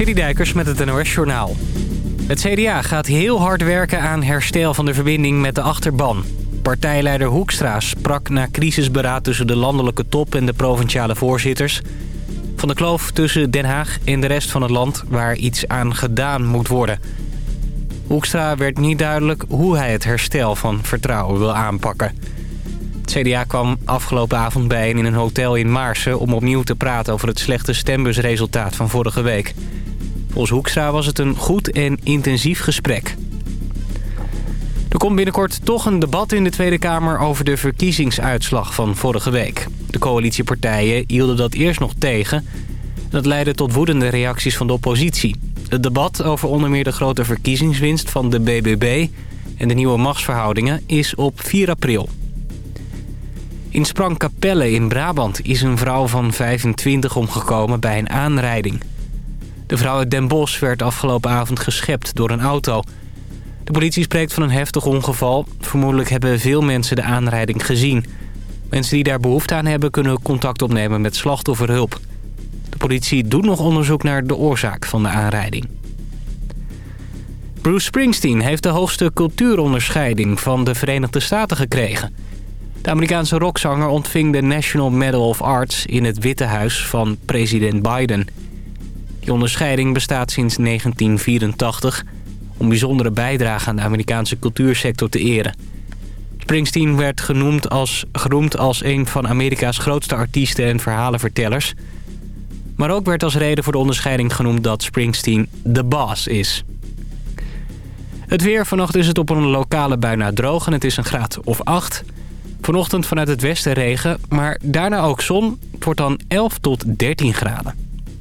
Citydijkers met het NOS Journaal. Het CDA gaat heel hard werken aan herstel van de verbinding met de achterban. Partijleider Hoekstra sprak na crisisberaad tussen de landelijke top en de provinciale voorzitters... van de kloof tussen Den Haag en de rest van het land waar iets aan gedaan moet worden. Hoekstra werd niet duidelijk hoe hij het herstel van vertrouwen wil aanpakken. Het CDA kwam afgelopen avond bijeen in een hotel in Maarsen... om opnieuw te praten over het slechte stembusresultaat van vorige week... Volgens Hoekstra was het een goed en intensief gesprek. Er komt binnenkort toch een debat in de Tweede Kamer over de verkiezingsuitslag van vorige week. De coalitiepartijen hielden dat eerst nog tegen. Dat leidde tot woedende reacties van de oppositie. Het debat over onder meer de grote verkiezingswinst van de BBB... en de nieuwe machtsverhoudingen is op 4 april. In Sprangkapelle in Brabant is een vrouw van 25 omgekomen bij een aanrijding. De vrouw uit Den Bosch werd afgelopen avond geschept door een auto. De politie spreekt van een heftig ongeval. Vermoedelijk hebben veel mensen de aanrijding gezien. Mensen die daar behoefte aan hebben kunnen contact opnemen met slachtofferhulp. De politie doet nog onderzoek naar de oorzaak van de aanrijding. Bruce Springsteen heeft de hoogste cultuuronderscheiding van de Verenigde Staten gekregen. De Amerikaanse rockzanger ontving de National Medal of Arts in het Witte Huis van president Biden... Die onderscheiding bestaat sinds 1984 om bijzondere bijdrage aan de Amerikaanse cultuursector te eren. Springsteen werd genoemd als, geroemd als een van Amerika's grootste artiesten en verhalenvertellers. Maar ook werd als reden voor de onderscheiding genoemd dat Springsteen de boss is. Het weer, vannacht is het op een lokale bui droog en het is een graad of 8. Vanochtend vanuit het westen regen, maar daarna ook zon. Het wordt dan 11 tot 13 graden.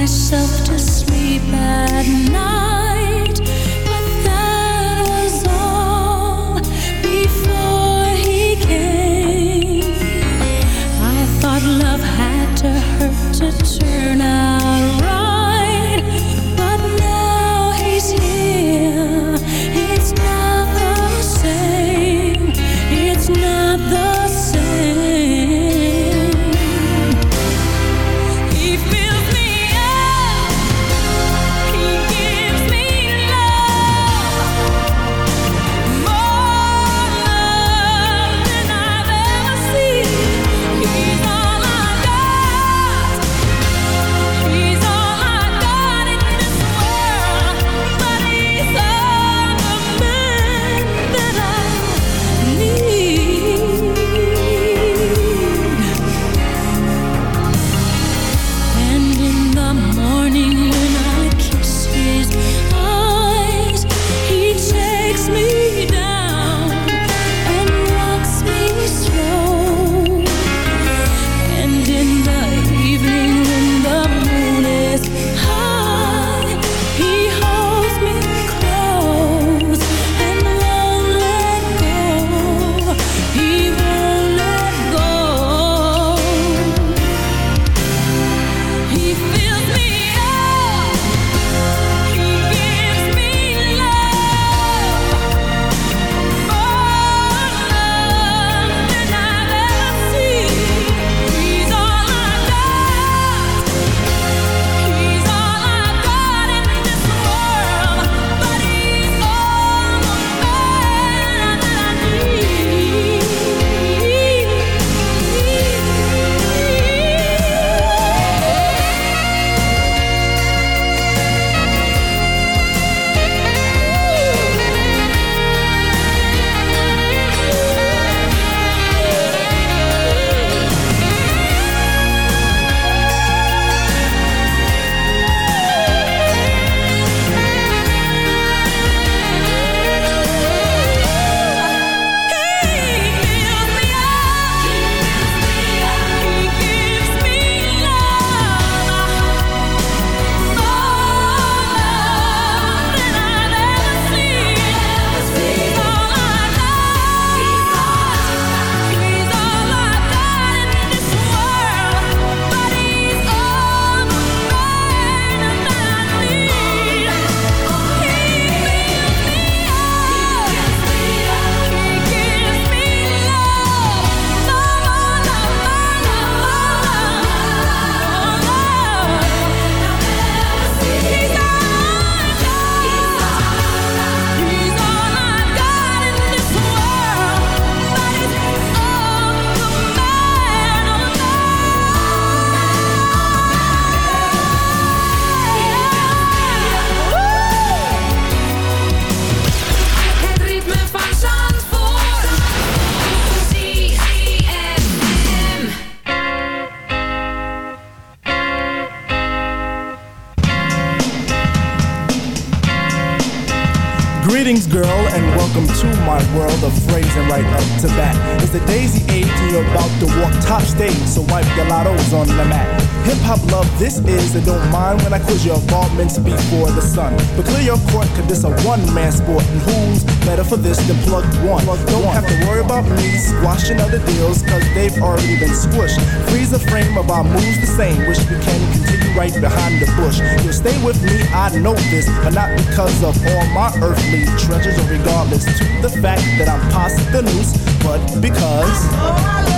myself to sleep at night. Love, this is, and don't mind when I quiz your involvements before the sun. But clear your court, cause this a one man sport, and who's better for this than plug one? Plug don't one. have to worry about me squashing other deals, cause they've already been squished. Freeze the frame of our moves the same, wish we can continue right behind the bush. You'll stay with me, I know this, but not because of all my earthly treasures, or regardless to the fact that I'm past the noose, but because. I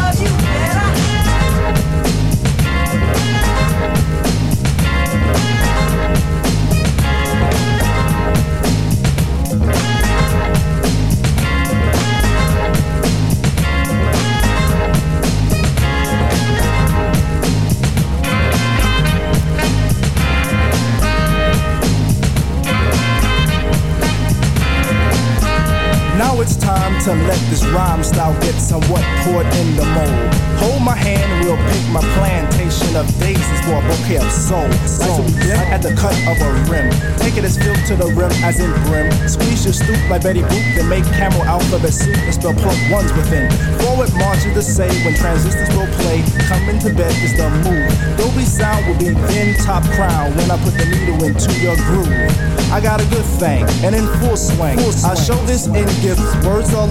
to let this rhyme style get somewhat poured in the mold. Hold my hand and we'll pick my plantation of daisies for a bouquet of soul. So like at the cut of a rim. Take it as filled to the rim as in brim. Squeeze your stoop like Betty Boop, then make camel alphabet soup and spell plug ones within. Forward march is the say when transistors will play. Coming to bed is the move. Dolby sound will be in top crown when I put the needle into your groove. I got a good thing and in full swing. Full swing. I show this in gifts, words are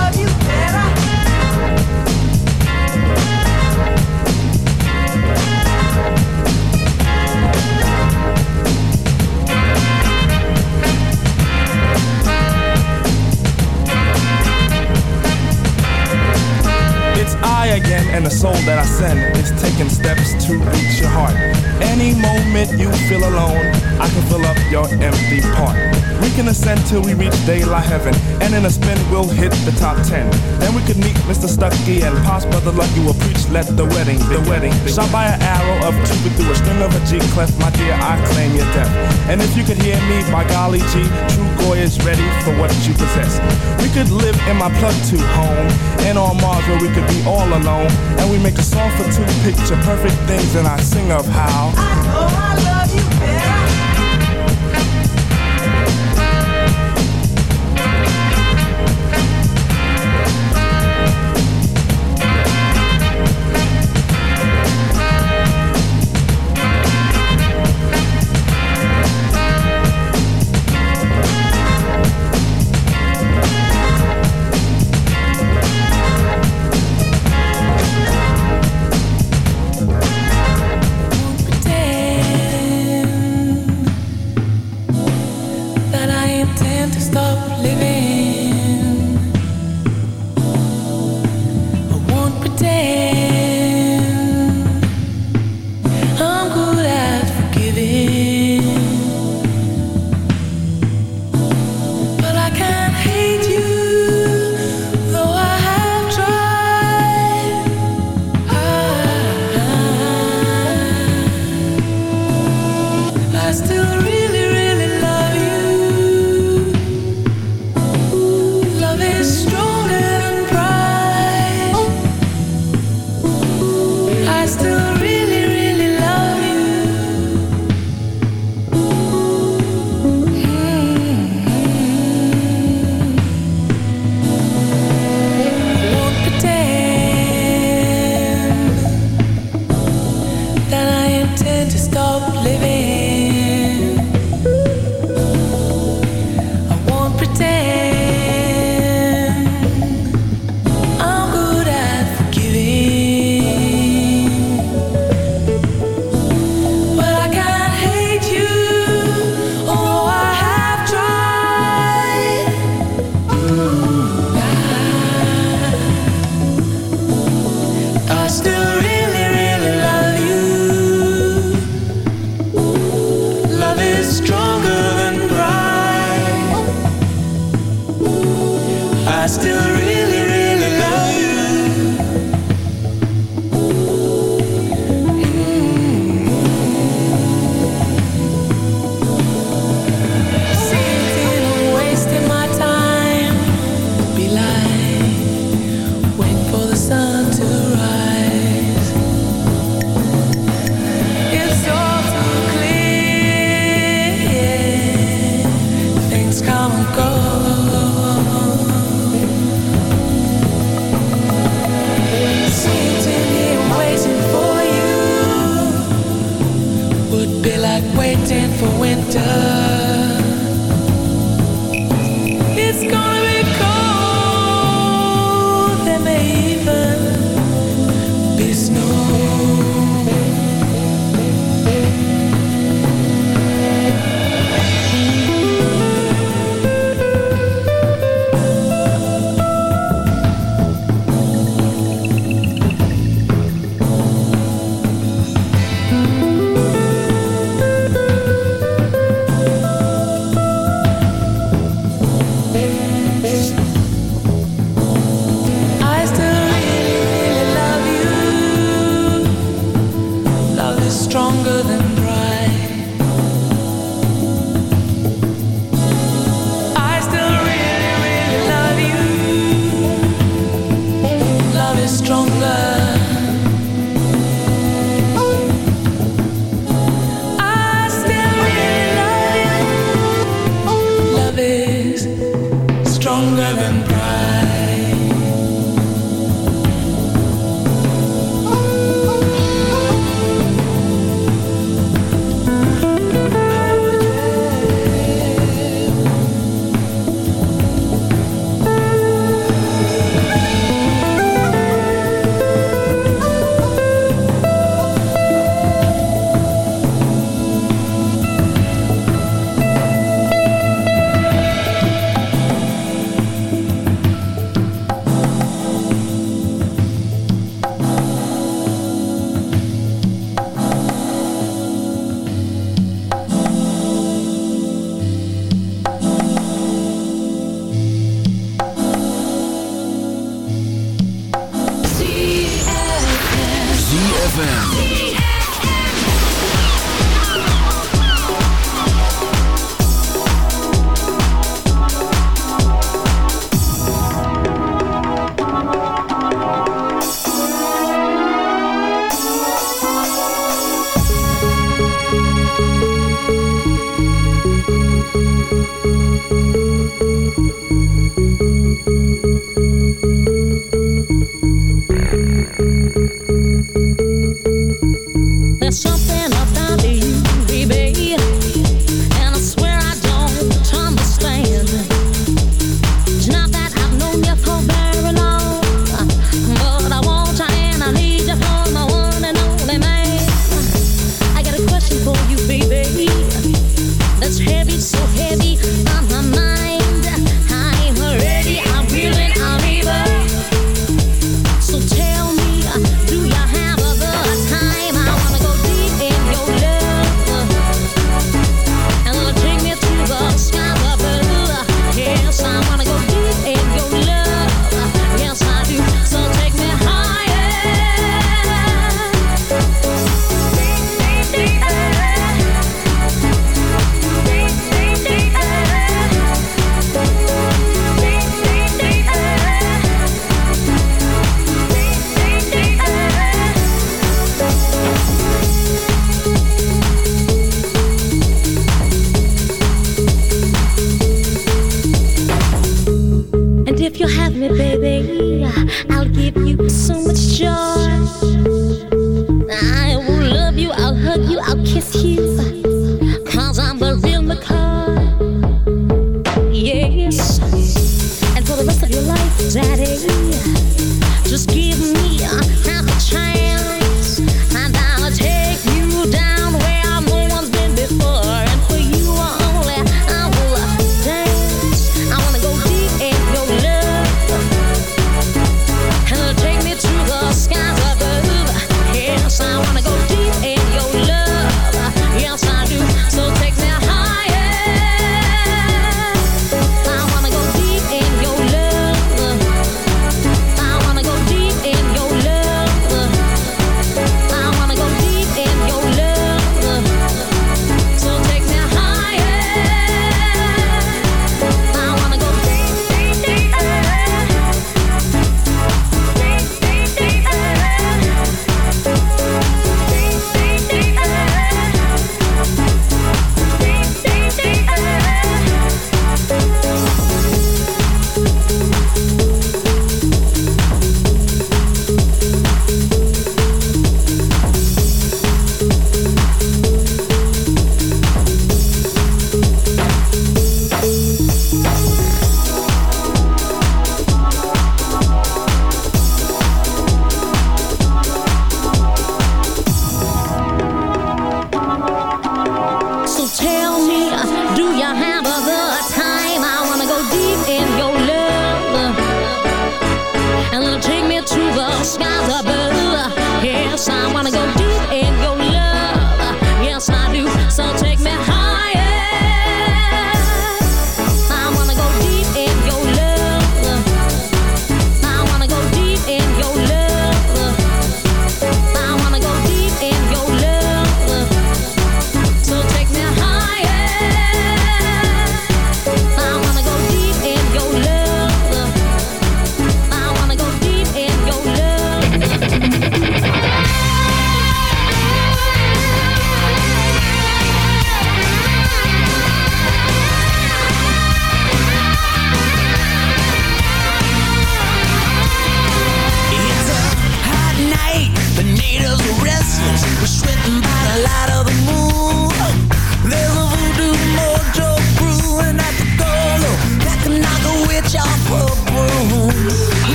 And the soul that I send is taking steps to reach your heart. Any moment you feel alone, I can fill up your empty part. We can ascend till we reach daylight heaven, and in a spin we'll hit the top ten. Then we could meet Mr. Stucky and Pops Brother Lucky will preach. Let the wedding, the wedding, shot by an arrow of Cupid through a string of a G clef. My dear, I claim your death. And if you could hear me, by golly G, True Goy is ready for what you possess. We could live in my plug to home, and on Mars where we could be all alone, and we make a song for two picture perfect things, and I sing of how. Oh, I love to ride.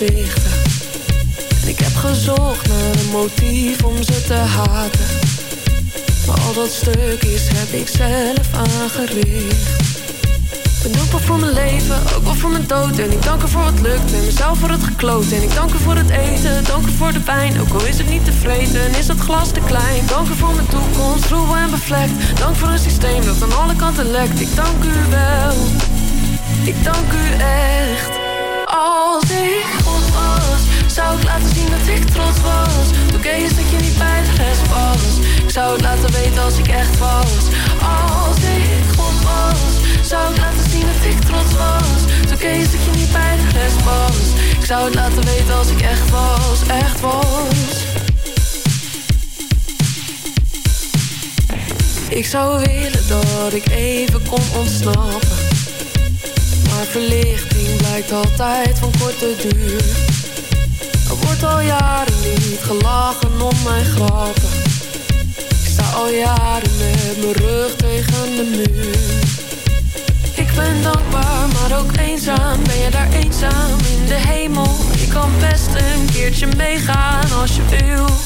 En ik heb gezocht naar een motief om ze te haten. Maar al dat stukjes heb ik zelf aangericht. Ben dankbaar voor mijn leven, ook wel voor mijn dood. En ik dank er voor wat lukt en mezelf voor het gekloot. En ik dank er voor het eten, dank er voor de pijn. Ook al is het niet te vreten en is dat glas te klein. Dank er voor mijn toekomst, troebel en bevlekt. Dank voor een systeem dat aan alle kanten lekt. Ik dank u wel, ik dank u echt. Als ik zou het laten weten als ik echt was. Als ik God was, zou ik laten zien dat ik trots was. Toen kees dat je niet bij de was. Ik zou het laten weten als ik echt was, echt was. Ik zou willen dat ik even kon ontsnappen. Maar verlichting blijkt altijd van korte duur. Er wordt al jaren niet gelachen om mijn grappen al jaren met mijn rug tegen de muur. Ik ben dankbaar, maar ook eenzaam. Ben je daar eenzaam in de hemel? Ik kan best een keertje meegaan als je wil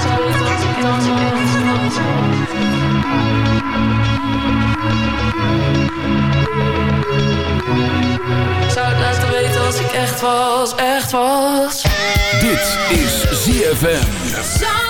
echt Zou het laten weten als ik echt was, echt was Dit is ZFM.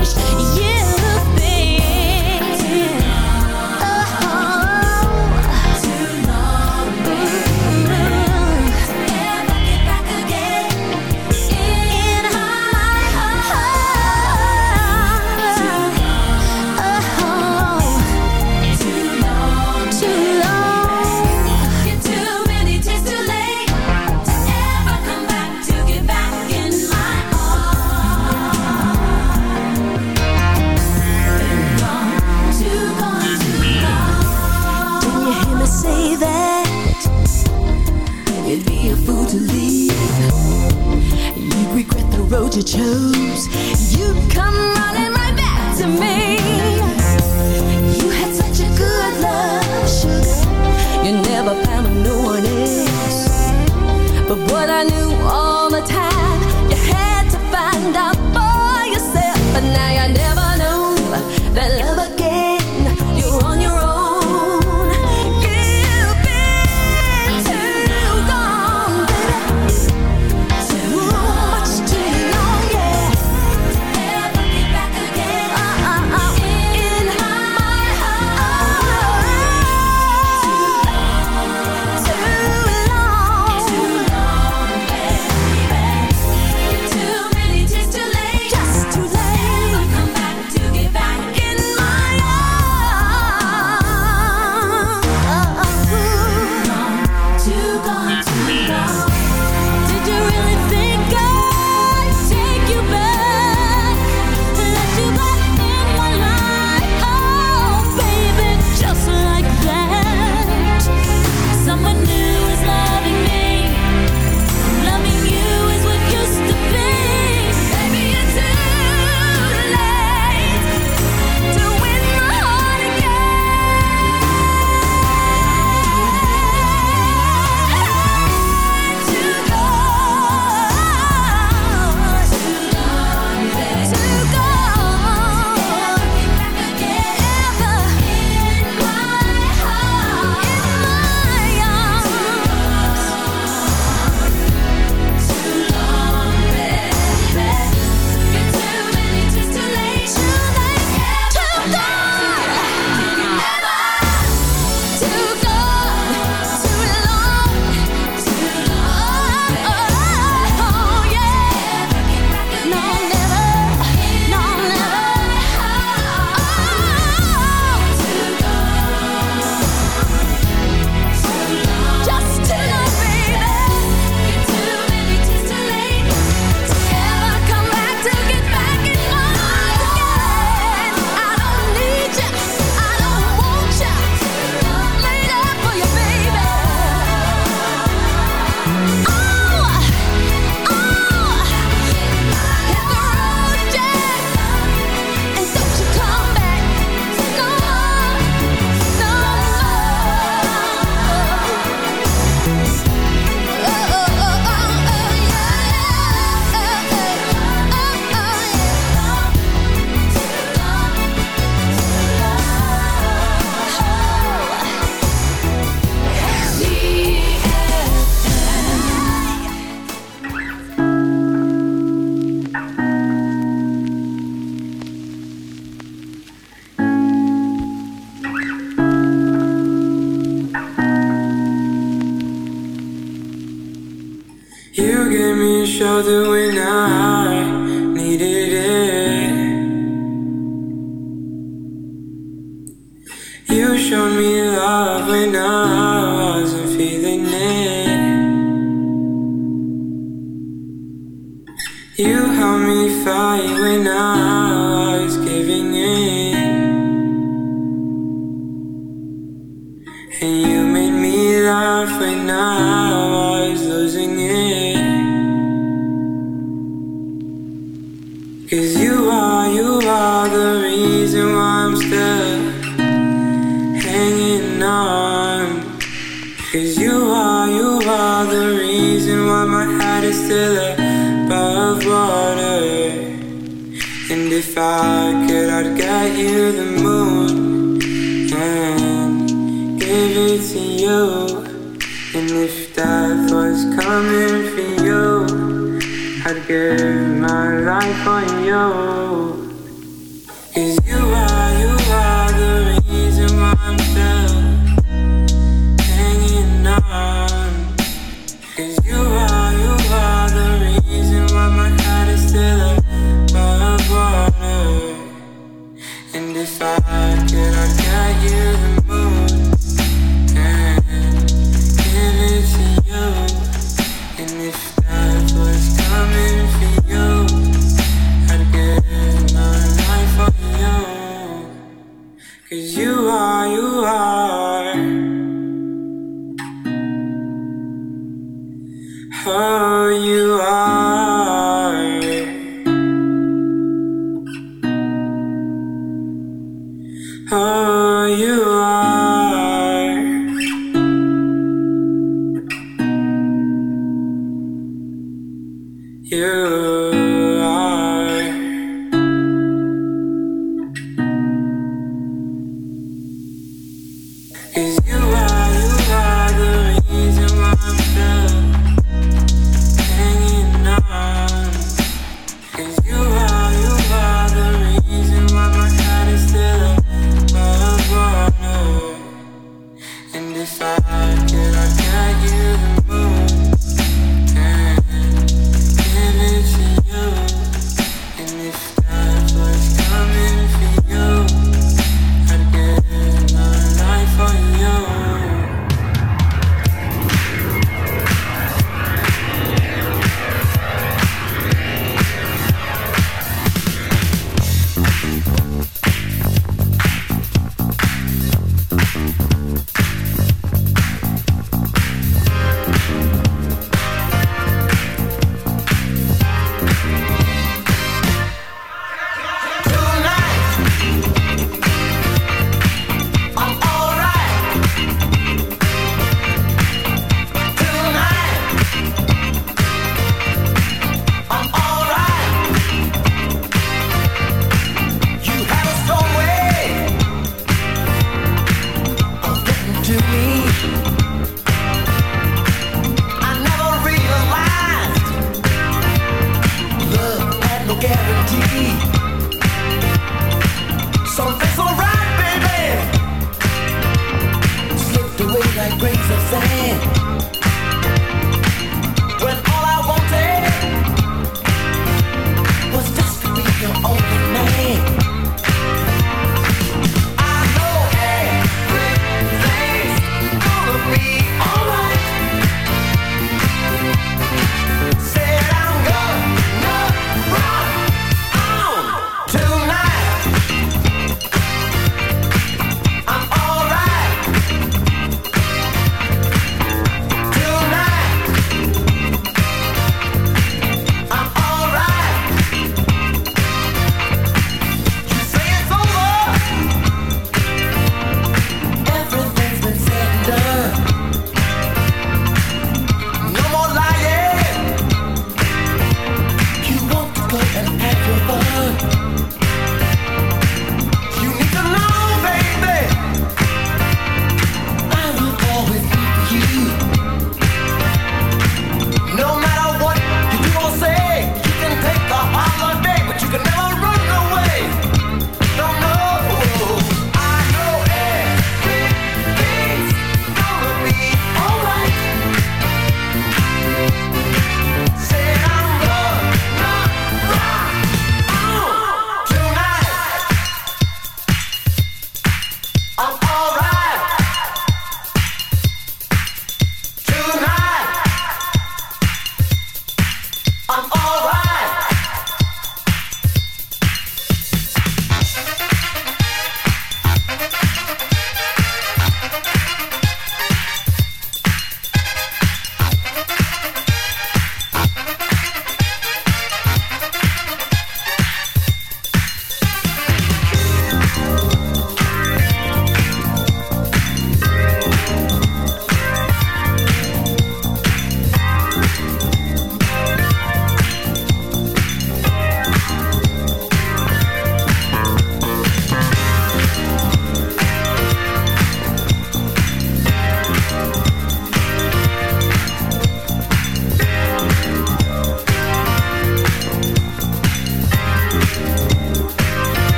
Yeah. you chose You come running right back to me. You had such a good love, You never found no one else But what I knew all the time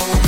all